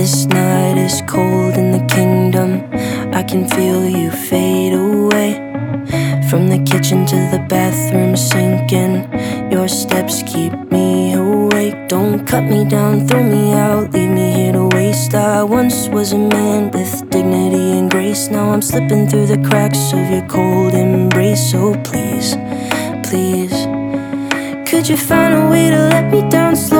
This night is cold in the kingdom. I can feel you fade away. From the kitchen to the bathroom sinking. Your steps keep me awake. Don't cut me down, throw me out, leave me here to waste. I once was a man with dignity and grace. Now I'm slipping through the cracks of your cold embrace. So please, please. Could you find a way to let me down slowly?